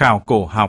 khảo cổ học.